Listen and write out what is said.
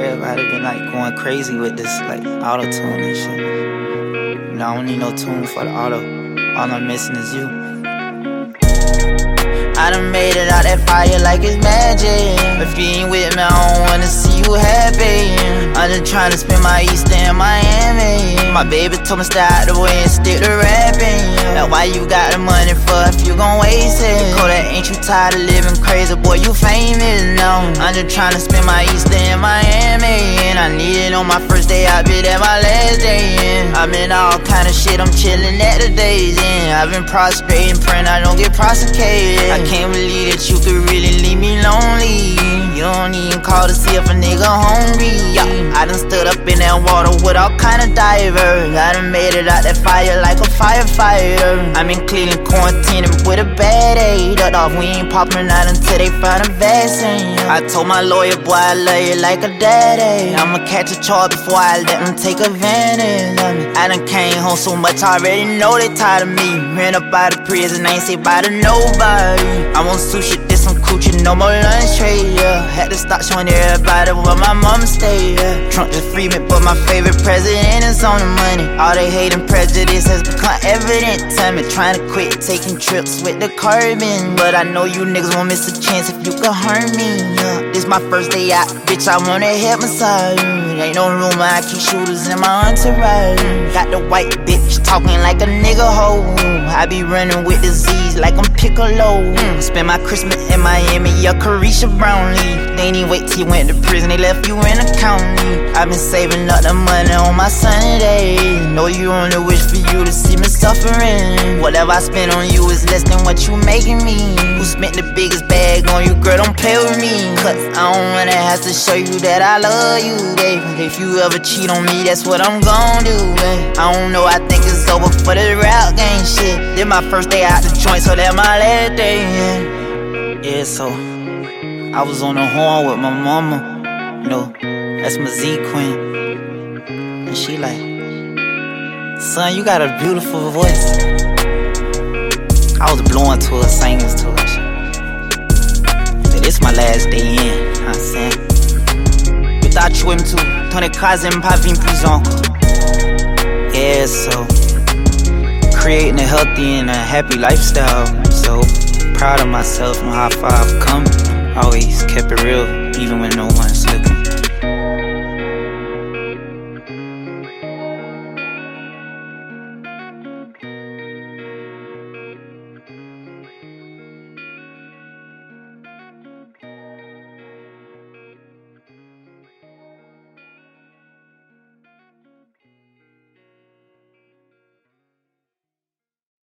Everybody been like going crazy with this like auto tune and shit. No, I don't need no tune for the auto. All I'm missing is you. I done made it out that fire like it's magic. If you ain't with me, I don't wanna see you happy. I'm just trying to spend my Easter in Miami. My baby told me out the way and stick to rapping. That's why you got the money you gon' waste it. Ain't you tired of living crazy? Boy, you famous now. I'm just trying to spend my Easter in Miami. And I need it on my first day, I be there my last day. I'm in all kind of shit, I'm chillin' at the days. Yeah. I've been prostrating, praying I don't get prosecuted. I can't believe that you could really leave me lonely. You don't even call to see if a nigga hungry. Yeah. I done stood up in that water with all kind of divers. I done made it out that fire like firefighter. I'm in Cleveland quarantining with a bad aid. off, we ain't popping out until they find a vaccine. I told my lawyer, boy, I love you like a daddy. I'ma catch a charge before I let them take advantage of me. I done came home so much, I already know they tired of me. Ran up out of prison, I ain't say bye to nobody. I want sushi, no more lunch tray, yeah. Had to stop showing everybody where my mom stay, yeah. Trump just free me, but my favorite president is on the money. All they hate and prejudice has become evident to me. Trying to quit taking trips with the carbon. But I know you niggas won't miss a chance if you could hurt me, yeah. This my first day out, bitch, I wanna help massage. Ain't no room, I keep shooters in my entourage. Got the white bitch talking like a nigga hoe. I be running with disease like I'm Piccolo. Spend my Christmas in Miami, yeah, Carisha Brownlee. They even wait till you went to prison, they left you in the county. i been saving up the money on my sunny days. Know you only wish for you to see me suffering. Whatever I spend on you is less than what you making me. Who spent the biggest bag on you, girl? Don't play with me. Cause I don't wanna have to show you that I love you, babe. If you ever cheat on me, that's what I'm gon' do, babe. I don't know, I think it's over for the rap game shit. This my first day out the joint, so that my last day. Yeah, yeah so I was on the horn with my mama. You know, that's my Z queen. And she like, son, you got a beautiful voice. I was blowing to her, singing to her. But this my last day in, you I'm saying? Without you, tu, ton écrasé pas vim prison. Yeah, so creating a healthy and a happy lifestyle. So proud of myself and how far I've come. Always kept it real, even when no one's looking.